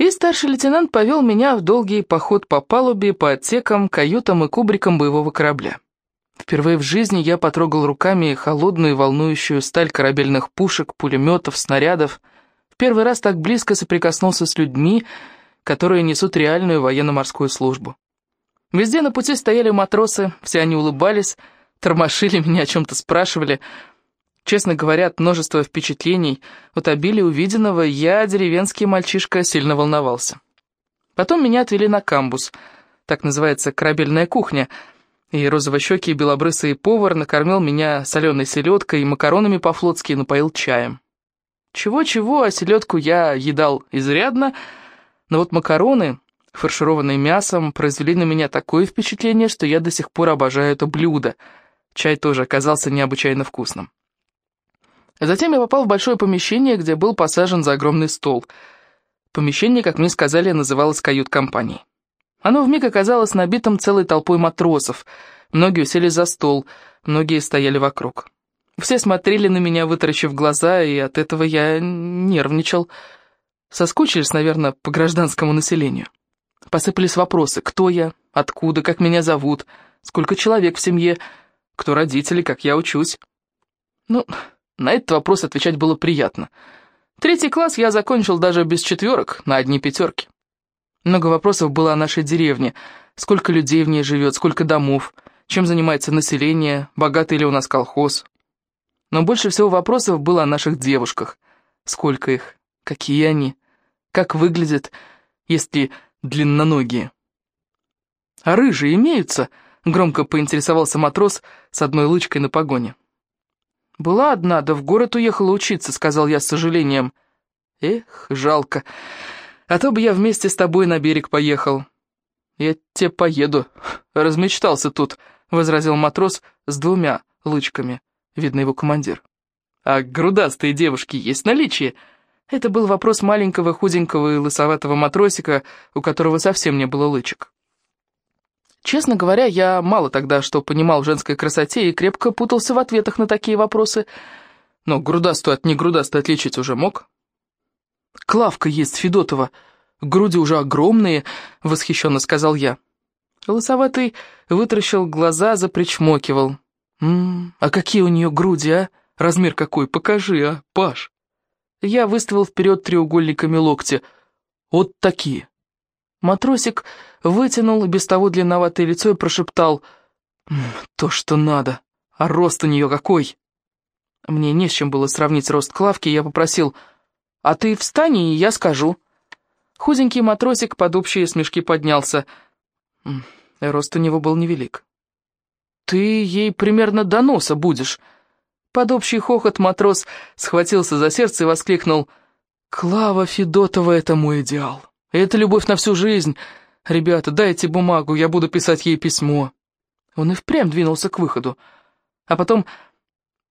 И старший лейтенант повел меня в долгий поход по палубе, по отсекам, каютам и кубрикам боевого корабля. Впервые в жизни я потрогал руками холодную волнующую сталь корабельных пушек, пулеметов, снарядов. В первый раз так близко соприкоснулся с людьми, которые несут реальную военно-морскую службу. Везде на пути стояли матросы, все они улыбались, тормошили меня, о чем-то спрашивали. Честно говоря, от множества впечатлений, от обилия увиденного, я, деревенский мальчишка, сильно волновался. Потом меня отвели на камбус, так называется корабельная кухня — и розовощекий белобрысый повар накормил меня соленой селедкой и макаронами по-флотски напоил чаем. Чего-чего, а селедку я едал изрядно, но вот макароны, фаршированные мясом, произвели на меня такое впечатление, что я до сих пор обожаю это блюдо. Чай тоже оказался необычайно вкусным. Затем я попал в большое помещение, где был посажен за огромный стол. Помещение, как мне сказали, называлось кают-компанией. Оно вмиг оказалось набитым целой толпой матросов. Многие уселись за стол, многие стояли вокруг. Все смотрели на меня, вытаращив глаза, и от этого я нервничал. Соскучились, наверное, по гражданскому населению. Посыпались вопросы, кто я, откуда, как меня зовут, сколько человек в семье, кто родители, как я учусь. Ну, на этот вопрос отвечать было приятно. Третий класс я закончил даже без четверок, на одни пятерки. Много вопросов было о нашей деревне. Сколько людей в ней живет, сколько домов, чем занимается население, богатый ли у нас колхоз. Но больше всего вопросов было о наших девушках. Сколько их, какие они, как выглядят, если длинноногие. «А рыжие имеются?» — громко поинтересовался матрос с одной лычкой на погоне. «Была одна, да в город уехала учиться», — сказал я с сожалением. «Эх, жалко. А то бы я вместе с тобой на берег поехал». «Я тебе поеду. Размечтался тут», — возразил матрос с двумя лычками, видно его командир. «А грудастые девушки есть наличие?» Это был вопрос маленького, худенького и лысоватого матросика, у которого совсем не было лычек. Честно говоря, я мало тогда что понимал в женской красоте и крепко путался в ответах на такие вопросы, но грудастую от негрудастой отличить уже мог. Клавка есть, Федотова. Груди уже огромные», — восхищенно сказал я. Лысоватый вытаращил глаза, запричмокивал. «М а какие у нее груди, а? Размер какой? Покажи, а, Паш!» Я выставил вперед треугольниками локти. «Вот такие!» Матросик вытянул без того длинноватое лицо и прошептал. «То, что надо. А рост у нее какой!» Мне не с чем было сравнить рост Клавки, я попросил а ты встань, и я скажу». Худенький матросик под общие смешки поднялся. Рост у него был невелик. «Ты ей примерно до носа будешь». Под общий хохот матрос схватился за сердце и воскликнул. «Клава Федотова — это мой идеал. Это любовь на всю жизнь. Ребята, дайте бумагу, я буду писать ей письмо». Он и впрямь двинулся к выходу. А потом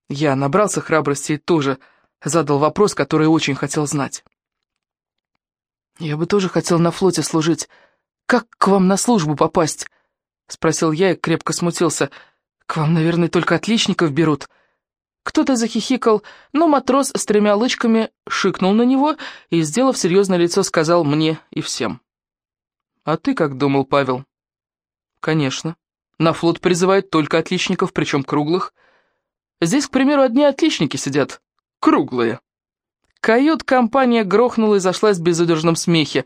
я набрался храбрости и тоже задал вопрос, который очень хотел знать. «Я бы тоже хотел на флоте служить. Как к вам на службу попасть?» Спросил я и крепко смутился. «К вам, наверное, только отличников берут». Кто-то захихикал, но матрос с тремя лычками шикнул на него и, сделав серьезное лицо, сказал мне и всем. «А ты как думал, Павел?» «Конечно. На флот призывают только отличников, причем круглых. Здесь, к примеру, одни отличники сидят, круглые. Кают-компания грохнула и зашлась в безудержном смехе.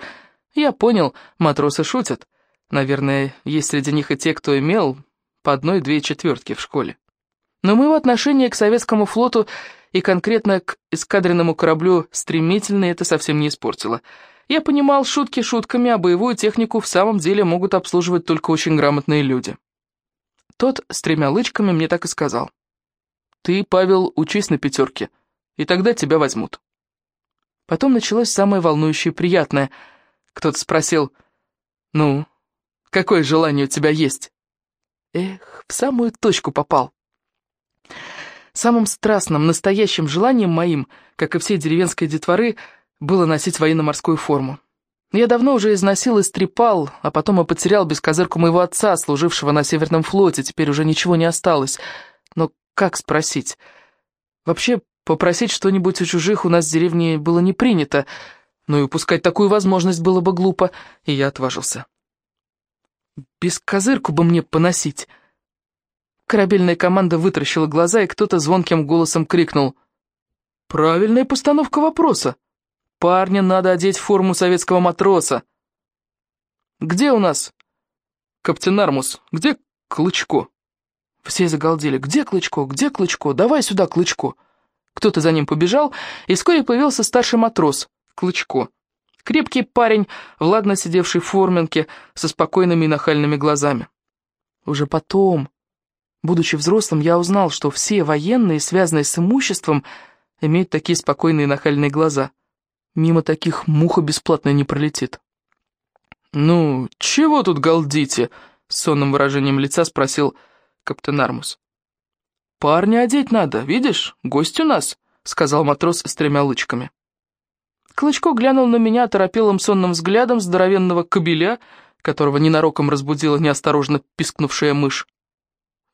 Я понял, матросы шутят. Наверное, есть среди них и те, кто имел по одной-две четвертки в школе. Но моего отношения к советскому флоту и конкретно к эскадренному кораблю стремительно это совсем не испортило. Я понимал шутки шутками, а боевую технику в самом деле могут обслуживать только очень грамотные люди. Тот с тремя лычками мне так и сказал. «Ты, Павел, учись на пятерке и тогда тебя возьмут. Потом началось самое волнующее и приятное. Кто-то спросил, «Ну, какое желание у тебя есть?» Эх, в самую точку попал. Самым страстным, настоящим желанием моим, как и всей деревенской детворы, было носить военно-морскую форму. Я давно уже износил и стрепал, а потом и потерял бескозырку моего отца, служившего на Северном флоте, теперь уже ничего не осталось. Но как спросить? Вообще, Попросить что-нибудь у чужих у нас в деревне было не принято. Но и упускать такую возможность было бы глупо, и я отважился. Без козырку бы мне поносить. Корабельная команда вытаращила глаза, и кто-то звонким голосом крикнул. «Правильная постановка вопроса. Парня надо одеть в форму советского матроса». «Где у нас?» «Каптен Армус, где Клычко?» Все загалдели. «Где Клычко? Где Клычко? Давай сюда, Клычко!» Кто-то за ним побежал, и вскоре появился старший матрос, Клычко. Крепкий парень, владно сидевший в форменке, со спокойными и нахальными глазами. Уже потом, будучи взрослым, я узнал, что все военные, связанные с имуществом, имеют такие спокойные нахальные глаза. Мимо таких муха бесплатно не пролетит. «Ну, чего тут галдите?» — сонным выражением лица спросил капитан Армус. «Парня одеть надо, видишь, гость у нас», — сказал матрос с тремя лычками. Клычко глянул на меня торопелым сонным взглядом здоровенного кобеля, которого ненароком разбудила неосторожно пискнувшая мышь.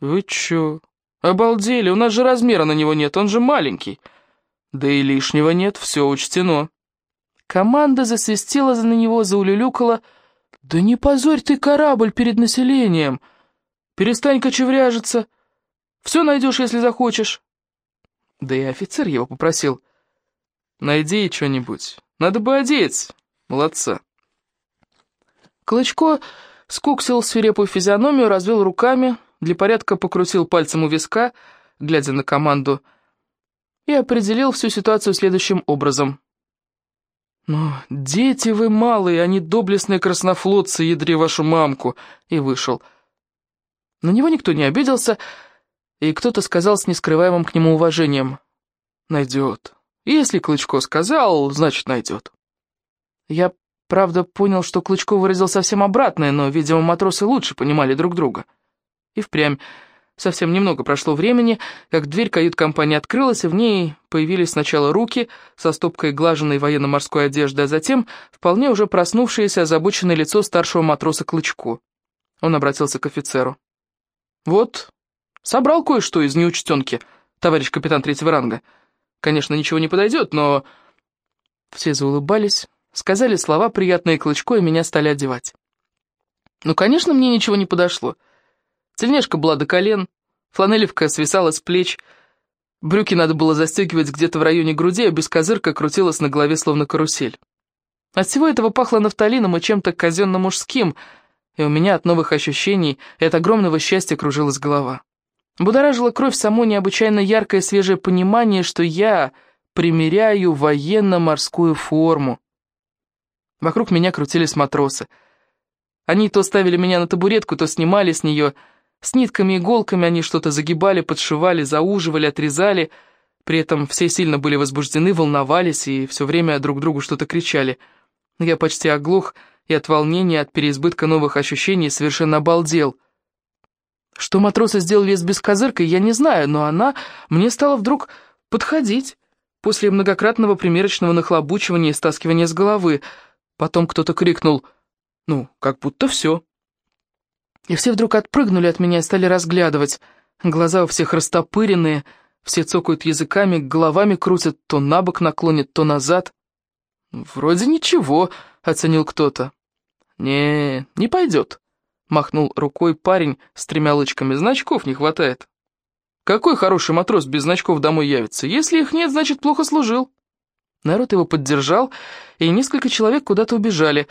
«Вы чё? Обалдели, у нас же размера на него нет, он же маленький. Да и лишнего нет, все учтено». Команда засвистела за на него, заулюлюкала. «Да не позорь ты корабль перед населением! Перестань кочевряжиться! Все найдешь, если захочешь!» Да и офицер его попросил. Найди что-нибудь. Надо бы одеть. Молодца. Клычко скуксил свирепую физиономию, развел руками, для порядка покрутил пальцем у виска, глядя на команду, и определил всю ситуацию следующим образом. «Ну, дети вы малые, не доблестные краснофлотцы, ядри вашу мамку!» И вышел. На него никто не обиделся, и кто-то сказал с нескрываемым к нему уважением. «Найдет». Если Клычко сказал, значит, найдет. Я, правда, понял, что Клычко выразил совсем обратное, но, видимо, матросы лучше понимали друг друга. И впрямь, совсем немного прошло времени, как дверь кают-компании открылась, и в ней появились сначала руки со стопкой глаженной военно-морской одежды, а затем вполне уже проснувшееся озабоченное лицо старшего матроса Клычко. Он обратился к офицеру. «Вот, собрал кое-что из неучтенки, товарищ капитан третьего ранга». Конечно, ничего не подойдет, но...» Все заулыбались, сказали слова приятные Клычко, и меня стали одевать. Ну, конечно, мне ничего не подошло. Тельнежка была до колен, фланелевка свисала с плеч, брюки надо было застегивать где-то в районе груди, а бескозырка крутилась на голове, словно карусель. От всего этого пахло нафталином и чем-то казенно-мужским, и у меня от новых ощущений и от огромного счастья кружилась голова. Будоражила кровь само необычайно яркое свежее понимание, что я примеряю военно-морскую форму. Вокруг меня крутились матросы. Они то ставили меня на табуретку, то снимали с нее. С нитками и иголками они что-то загибали, подшивали, зауживали, отрезали. При этом все сильно были возбуждены, волновались и все время друг другу что-то кричали. Я почти оглох и от волнения, от переизбытка новых ощущений совершенно обалдел — что матросы сделали с бескозыркой, я не знаю, но она мне стала вдруг подходить после многократного примерочного нахлобучивания и стаскивания с головы. Потом кто-то крикнул «Ну, как будто все». И все вдруг отпрыгнули от меня и стали разглядывать. Глаза у всех растопыренные, все цокают языками, головами крутят, то на бок наклонят, то назад. «Вроде ничего», — оценил кто-то. «Не, не пойдет», Махнул рукой парень с тремя лычками. Значков не хватает. Какой хороший матрос без значков домой явится? Если их нет, значит, плохо служил. Народ его поддержал, и несколько человек куда-то убежали.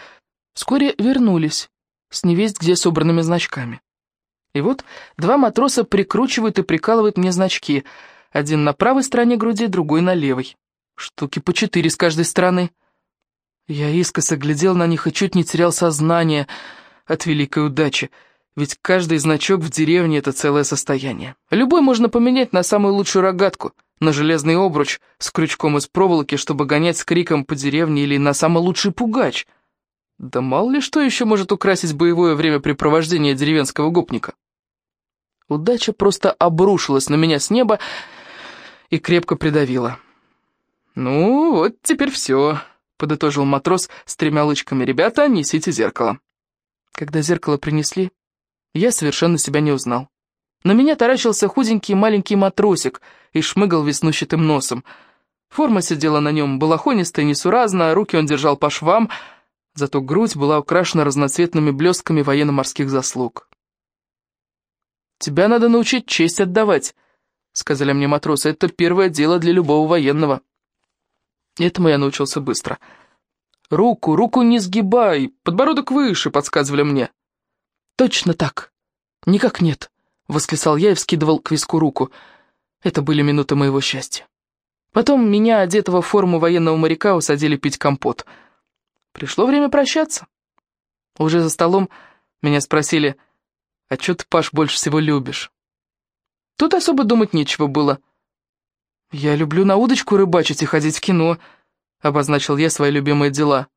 Вскоре вернулись, с невесть где собранными значками. И вот два матроса прикручивают и прикалывают мне значки. Один на правой стороне груди, другой на левой. Штуки по четыре с каждой стороны. Я искоса глядел на них и чуть не терял сознание — от великой удачи, ведь каждый значок в деревне — это целое состояние. Любой можно поменять на самую лучшую рогатку, на железный обруч с крючком из проволоки, чтобы гонять с криком по деревне или на самый лучший пугач. Да мало ли что еще может украсить боевое времяпрепровождение деревенского гопника. Удача просто обрушилась на меня с неба и крепко придавила. «Ну, вот теперь все», — подытожил матрос с тремя лычками. «Ребята, несите зеркало». Когда зеркало принесли, я совершенно себя не узнал. На меня таращился худенький маленький матросик и шмыгал веснущатым носом. Форма сидела на нем балахонистая, несуразно, руки он держал по швам, зато грудь была украшена разноцветными блестками военно-морских заслуг. «Тебя надо научить честь отдавать», — сказали мне матросы. «Это первое дело для любого военного». Этому я научился быстро. «Руку, руку не сгибай, подбородок выше», — подсказывали мне. «Точно так. Никак нет», — восклицал я и вскидывал к виску руку. Это были минуты моего счастья. Потом меня, одетого в форму военного моряка, усадили пить компот. Пришло время прощаться. Уже за столом меня спросили, «А что ты, Паш, больше всего любишь?» Тут особо думать нечего было. «Я люблю на удочку рыбачить и ходить в кино», — обозначил я свои любимые дела.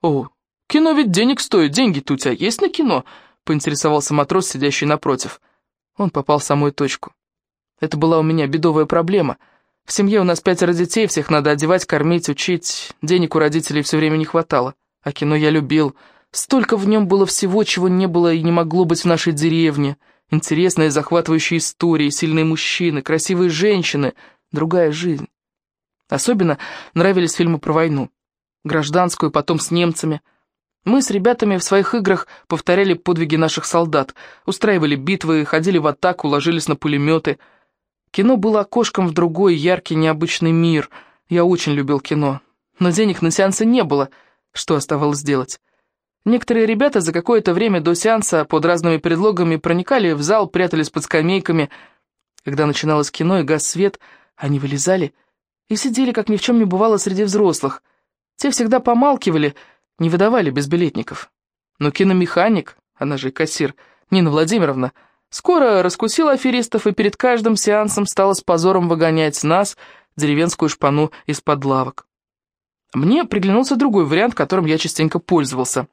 «О, кино ведь денег стоит, деньги-то у тебя есть на кино?» — поинтересовался матрос, сидящий напротив. Он попал в самую точку. Это была у меня бедовая проблема — в семье у нас пятеро детей, всех надо одевать, кормить, учить. Денег у родителей все время не хватало. А кино я любил. Столько в нем было всего, чего не было и не могло быть в нашей деревне. Интересные, захватывающие истории, сильные мужчины, красивые женщины, другая жизнь. Особенно нравились фильмы про войну. Гражданскую, потом с немцами. Мы с ребятами в своих играх повторяли подвиги наших солдат, устраивали битвы, ходили в атаку, ложились на пулеметы — Кино было окошком в другой, яркий, необычный мир. Я очень любил кино. Но денег на сеансы не было. Что оставалось делать? Некоторые ребята за какое-то время до сеанса под разными предлогами проникали в зал, прятались под скамейками. Когда начиналось кино и газ свет, они вылезали и сидели, как ни в чем не бывало, среди взрослых. Те всегда помалкивали, не выдавали безбилетников. Но киномеханик, она же кассир, Нина Владимировна, Скоро раскусила аферистов и перед каждым сеансом стала с позором выгонять нас, деревенскую шпану, из-под лавок. Мне приглянулся другой вариант, которым я частенько пользовался.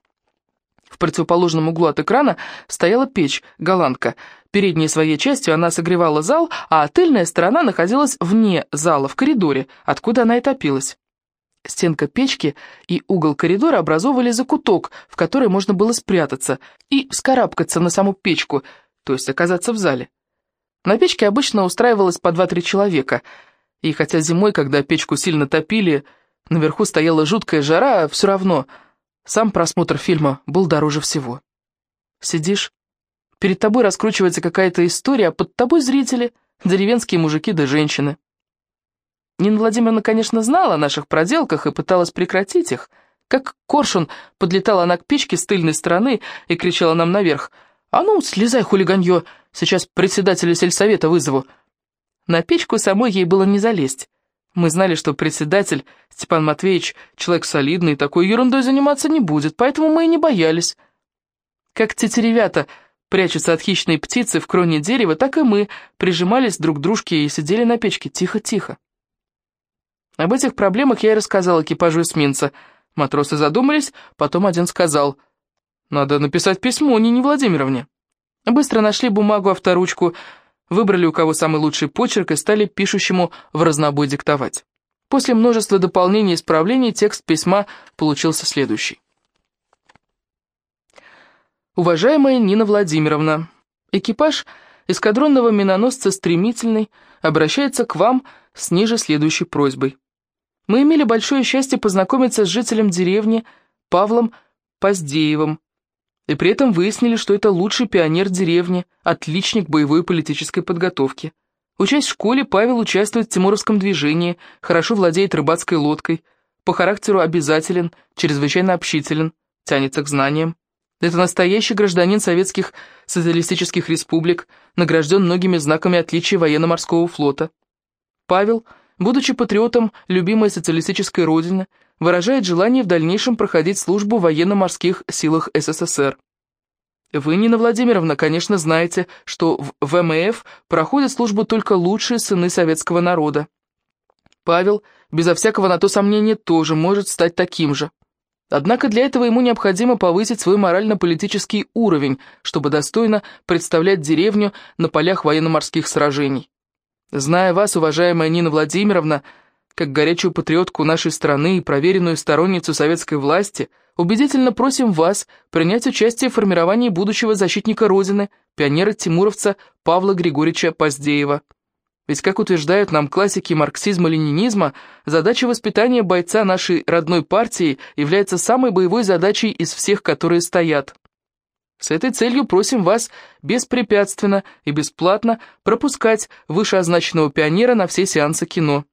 В противоположном углу от экрана стояла печь, голландка. Передней своей частью она согревала зал, а тыльная сторона находилась вне зала, в коридоре, откуда она и топилась. Стенка печки и угол коридора образовывали закуток, в который можно было спрятаться и вскарабкаться на саму печку – то есть оказаться в зале. На печке обычно устраивалось по два-три человека, и хотя зимой, когда печку сильно топили, наверху стояла жуткая жара, все равно сам просмотр фильма был дороже всего. Сидишь, перед тобой раскручивается какая-то история, а под тобой зрители, деревенские мужики да женщины. Нина Владимировна, конечно, знала о наших проделках и пыталась прекратить их. Как коршун подлетала она к печке с тыльной стороны и кричала нам наверх — «А ну, слезай, хулиганье, сейчас председателя сельсовета вызову». На печку самой ей было не залезть. Мы знали, что председатель, Степан Матвеевич, человек солидный, такой ерундой заниматься не будет, поэтому мы и не боялись. Как тетеревята прячутся от хищной птицы в кроне дерева, так и мы прижимались друг к дружке и сидели на печке тихо-тихо. Об этих проблемах я и рассказал экипажу эсминца. Матросы задумались, потом один сказал — надо написать письмо Нине Владимировне. Быстро нашли бумагу, авторучку, выбрали у кого самый лучший почерк и стали пишущему в разнобой диктовать. После множества дополнений и исправлений текст письма получился следующий. Уважаемая Нина Владимировна, экипаж эскадронного миноносца «Стремительный» обращается к вам с ниже следующей просьбой. Мы имели большое счастье познакомиться с жителем деревни Павлом Поздеевым, и при этом выяснили, что это лучший пионер деревни, отличник боевой политической подготовки. Учась в школе, Павел участвует в Тимуровском движении, хорошо владеет рыбацкой лодкой, по характеру обязателен, чрезвычайно общителен, тянется к знаниям. Это настоящий гражданин советских социалистических республик, награжден многими знаками отличия военно-морского флота. Павел, будучи патриотом любимой социалистической родины, выражает желание в дальнейшем проходить службу в военно-морских силах СССР. Вы, Нина Владимировна, конечно, знаете, что в ВМФ проходят службу только лучшие сыны советского народа. Павел, безо всякого на то сомнения, тоже может стать таким же. Однако для этого ему необходимо повысить свой морально-политический уровень, чтобы достойно представлять деревню на полях военно-морских сражений. Зная вас, уважаемая Нина Владимировна, как горячую патриотку нашей страны и проверенную сторонницу советской власти, убедительно просим вас принять участие в формировании будущего защитника Родины, пионера-тимуровца Павла Григорьевича Поздеева. Ведь, как утверждают нам классики марксизма-ленинизма, задача воспитания бойца нашей родной партии является самой боевой задачей из всех, которые стоят. С этой целью просим вас беспрепятственно и бесплатно пропускать вышеозначенного пионера на все сеансы кино.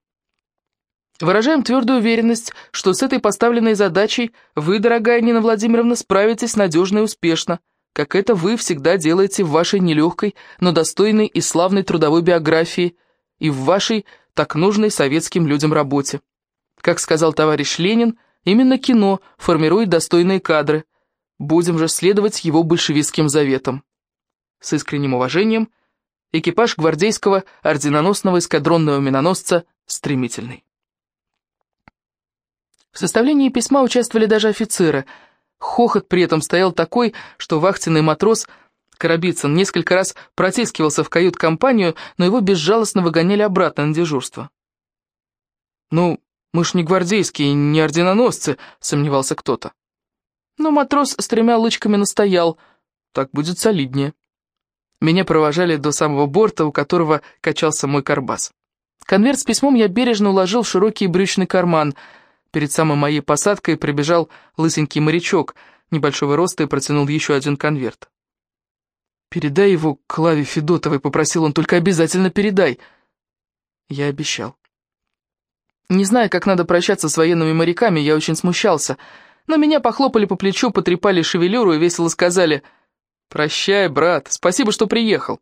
Выражаем твердую уверенность, что с этой поставленной задачей вы, дорогая Нина Владимировна, справитесь надежно и успешно, как это вы всегда делаете в вашей нелегкой, но достойной и славной трудовой биографии – и в вашей так нужной советским людям работе. Как сказал товарищ Ленин, именно кино формирует достойные кадры. Будем же следовать его большевистским заветам. С искренним уважением, экипаж гвардейского орденоносного эскадронного миноносца «Стремительный». В составлении письма участвовали даже офицеры. Хохот при этом стоял такой, что вахтенный матрос – Коробицын несколько раз протискивался в кают-компанию, но его безжалостно выгоняли обратно на дежурство. «Ну, мы ж не гвардейские, не орденоносцы», — сомневался кто-то. Но матрос с тремя лычками настоял. Так будет солиднее. Меня провожали до самого борта, у которого качался мой карбас. Конверт с письмом я бережно уложил в широкий брючный карман. Перед самой моей посадкой прибежал лысенький морячок небольшого роста и протянул еще один конверт. «Передай его Клаве Федотовой», — попросил он, — «только обязательно передай». Я обещал. Не зная, как надо прощаться с военными моряками, я очень смущался, но меня похлопали по плечу, потрепали шевелюру и весело сказали «Прощай, брат, спасибо, что приехал».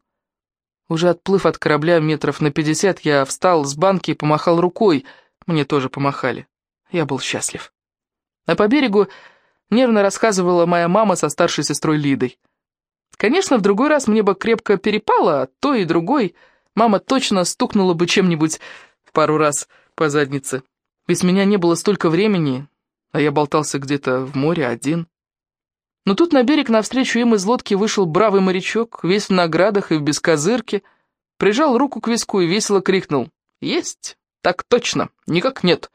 Уже отплыв от корабля метров на пятьдесят, я встал с банки и помахал рукой. Мне тоже помахали. Я был счастлив. А по берегу нервно рассказывала моя мама со старшей сестрой Лидой. Конечно, в другой раз мне бы крепко перепало, а то и другой. Мама точно стукнула бы чем-нибудь в пару раз по заднице. Ведь меня не было столько времени, а я болтался где-то в море один. Но тут на берег навстречу им из лодки вышел бравый морячок, весь в наградах и в бескозырке, прижал руку к виску и весело крикнул «Есть! Так точно! Никак нет!»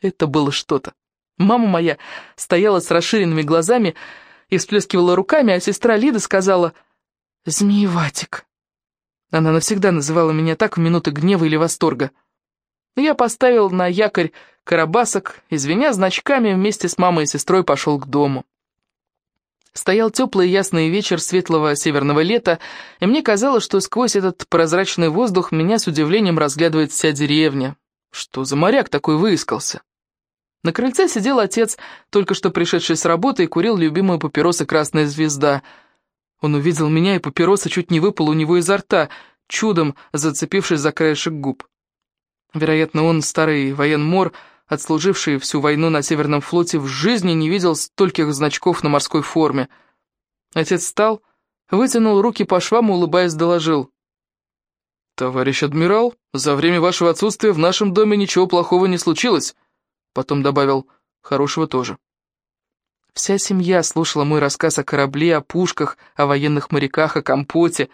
Это было что-то. Мама моя стояла с расширенными глазами, и всплескивала руками, а сестра Лида сказала «Змееватик». Она навсегда называла меня так в минуты гнева или восторга. Я поставил на якорь карабасок и, звеня значками, вместе с мамой и сестрой пошел к дому. Стоял теплый ясный вечер светлого северного лета, и мне казалось, что сквозь этот прозрачный воздух меня с удивлением разглядывает вся деревня. Что за моряк такой выискался? На крыльце сидел отец, только что пришедший с работы, и курил любимую папиросу «Красная звезда». Он увидел меня, и папироса чуть не выпала у него изо рта, чудом зацепившись за краешек губ. Вероятно, он, старый военмор, отслуживший всю войну на Северном флоте, в жизни не видел стольких значков на морской форме. Отец встал, вытянул руки по швам и, улыбаясь, доложил. «Товарищ адмирал, за время вашего отсутствия в нашем доме ничего плохого не случилось». Потом добавил «хорошего тоже». Вся семья слушала мой рассказ о корабле, о пушках, о военных моряках, о компоте.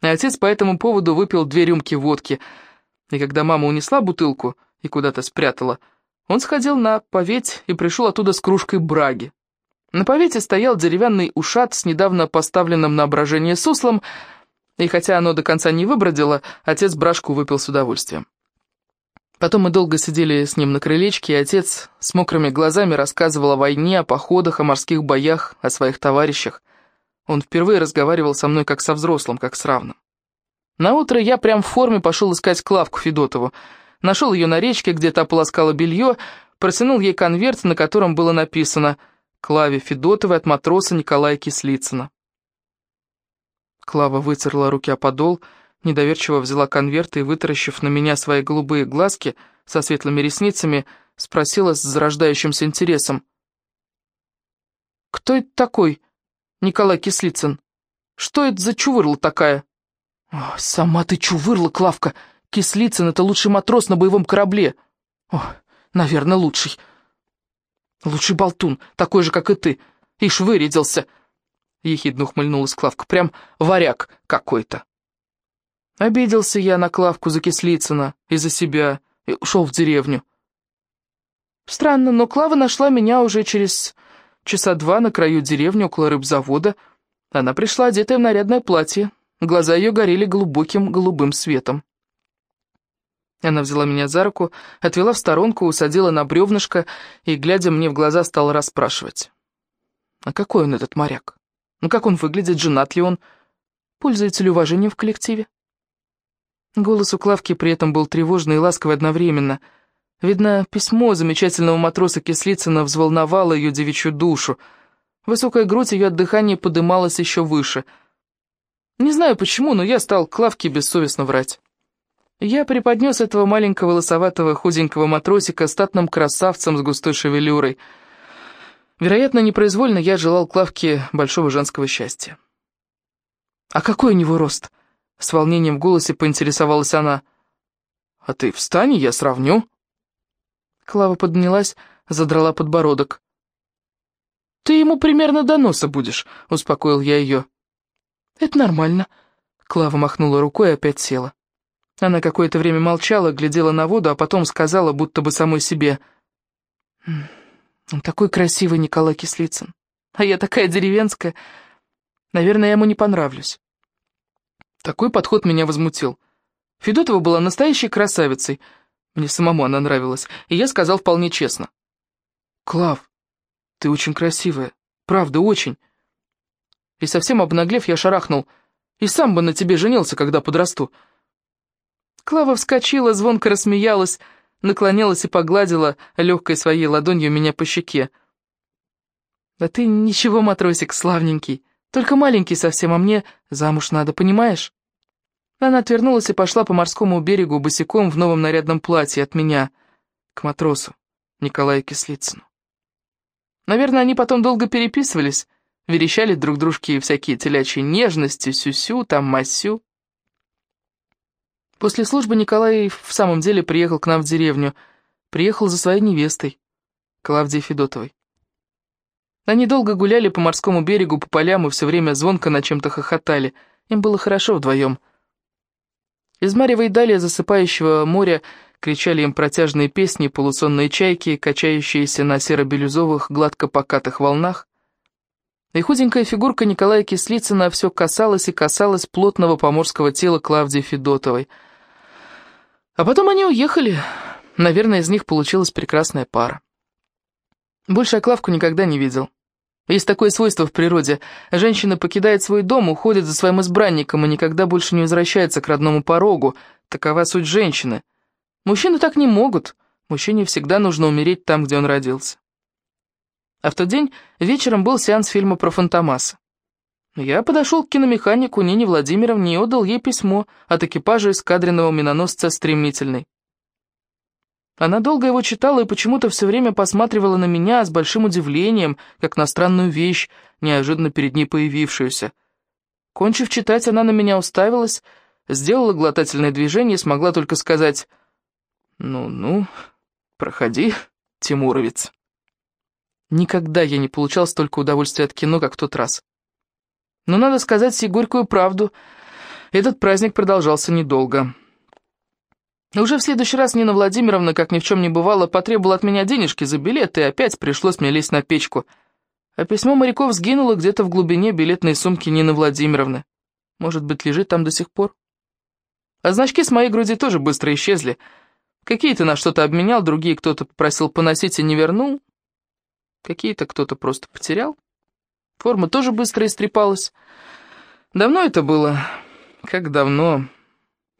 И отец по этому поводу выпил две рюмки водки. И когда мама унесла бутылку и куда-то спрятала, он сходил на поветь и пришел оттуда с кружкой браги. На повете стоял деревянный ушат с недавно поставленным на брожение суслом, и хотя оно до конца не выбродило, отец брашку выпил с удовольствием. Потом мы долго сидели с ним на крылечке, и отец с мокрыми глазами рассказывал о войне, о походах, о морских боях, о своих товарищах. Он впервые разговаривал со мной как со взрослым, как с равным. Наутро я прям в форме пошел искать Клавку Федотову. Нашел ее на речке, где та полоскала белье, протянул ей конверт, на котором было написано «Клаве Федотовой от матроса Николая Кислицына». Клава вытерла руки о подол, Недоверчиво взяла конверт и, вытаращив на меня свои голубые глазки со светлыми ресницами, спросила с зарождающимся интересом. «Кто это такой, Николай Кислицын? Что это за чувырла такая?» О, «Сама ты чувырла, Клавка! Кислицын — это лучший матрос на боевом корабле!» «О, наверное, лучший!» «Лучший болтун, такой же, как и ты, ишь вырядился!» Ехидно ухмыльнулась Клавка. «Прям варяг какой-то!» Обиделся я на Клавку за Кислицына и за себя, и ушел в деревню. Странно, но Клава нашла меня уже через часа два на краю деревни около рыбзавода. Она пришла одетая в нарядное платье, глаза ее горели глубоким голубым светом. Она взяла меня за руку, отвела в сторонку, усадила на бревнышко и, глядя мне в глаза, стала расспрашивать. «А какой он, этот моряк? Ну как он выглядит, женат ли он? Пользуется ли уважением в коллективе?» Голос у Клавки при этом был тревожный и ласковый одновременно. Видно, письмо замечательного матроса Кислицына взволновало ее девичью душу. Высокая грудь ее от дыхания подымалась еще выше. Не знаю почему, но я стал Клавке бессовестно врать. Я преподнес этого маленького лысоватого худенького матросика статным красавцем с густой шевелюрой. Вероятно, непроизвольно я желал Клавке большого женского счастья. «А какой у него рост?» — с волнением в голосе поинтересовалась она. «А ты встань, я сравню». Клава поднялась, задрала подбородок. «Ты ему примерно до носа будешь», — успокоил я ее. «Это нормально», — Клава махнула рукой и опять села. Она какое-то время молчала, глядела на воду, а потом сказала, будто бы самой себе. «Он такой красивый, Николай Кислицын. А я такая деревенская. Наверное, я ему не понравлюсь». Такой подход меня возмутил. Федотова была настоящей красавицей. Мне самому она нравилась. И я сказал вполне честно. «Клав, ты очень красивая. Правда, очень». И совсем обнаглев, я шарахнул. «И сам бы на тебе женился, когда подрасту». Клава вскочила, звонко рассмеялась, наклонилась и погладила легкой своей ладонью меня по щеке. «Да ты ничего, матросик, славненький, только маленький совсем, а мне замуж надо, понимаешь?» Она отвернулась и пошла по морскому берегу босиком в новом нарядном платье от меня, к матросу Николаю Кислицыну. Наверное, они потом долго переписывались, верещали друг дружке всякие телячьи нежности, сюсю, там масю. После службы Николай в самом деле приехал к нам в деревню. Приехал за своей невестой, Клавдией Федотовой. Они долго гуляли по морскому берегу, по полям и все время звонко на чем-то хохотали. Им было хорошо вдвоем. Из маревой дали засыпающего моря кричали им протяжные песни, полусонные чайки, качающиеся на серо-бирюзовых, гладко покатых волнах. И худенькая фигурка Николая Кислицына все касалась и касалась плотного поморского тела Клавдии Федотовой — а потом они уехали. Наверное, из них получилась прекрасная пара. Больше я Клавку никогда не видел. Есть такое свойство в природе. Женщина покидает свой дом, уходит за своим избранником и никогда больше не возвращается к родному порогу. Такова суть женщины. Мужчины так не могут. Мужчине всегда нужно умереть там, где он родился. А в тот день вечером был сеанс фильма про Фантомаса. Я подошел к киномеханику Нине Владимировне и отдал ей письмо от экипажа эскадренного миноносца «Стремительный». Она долго его читала и почему-то все время посматривала на меня с большим удивлением, как на странную вещь, неожиданно перед ней появившуюся. Кончив читать, она на меня уставилась, сделала глотательное движение и смогла только сказать «Ну-ну, проходи, Тимуровец». Никогда я не получал столько удовольствия от кино, как в тот раз. Но надо сказать себе горькую правду. Этот праздник продолжался недолго. Уже в следующий раз Нина Владимировна, как ни в чем не бывало, потребовала от меня денежки за билет, и опять пришлось мне лезть на печку. А письмо моряков сгинуло где-то в глубине билетной сумки Нины Владимировны. Может быть, лежит там до сих пор? А значки с моей груди тоже быстро исчезли. Какие-то на что-то обменял, другие кто-то попросил поносить и не вернул. Какие-то кто-то просто потерял. Форма тоже быстро истрепалась. Давно это было? Как давно?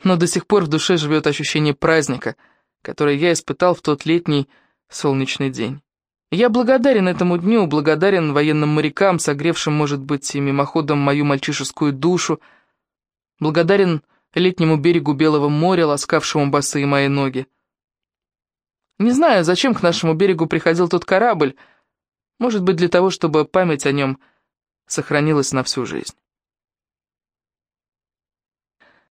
Но до сих пор в душе живет ощущение праздника, которое я испытал в тот летний солнечный день. Я благодарен этому дню, благодарен военным морякам, согревшим, может быть, и мимоходом мою мальчишескую душу, благодарен летнему берегу Белого моря, ласкавшему босые мои ноги. Не знаю, зачем к нашему берегу приходил тот корабль, может быть, для того, чтобы память о нем сохранилась на всю жизнь.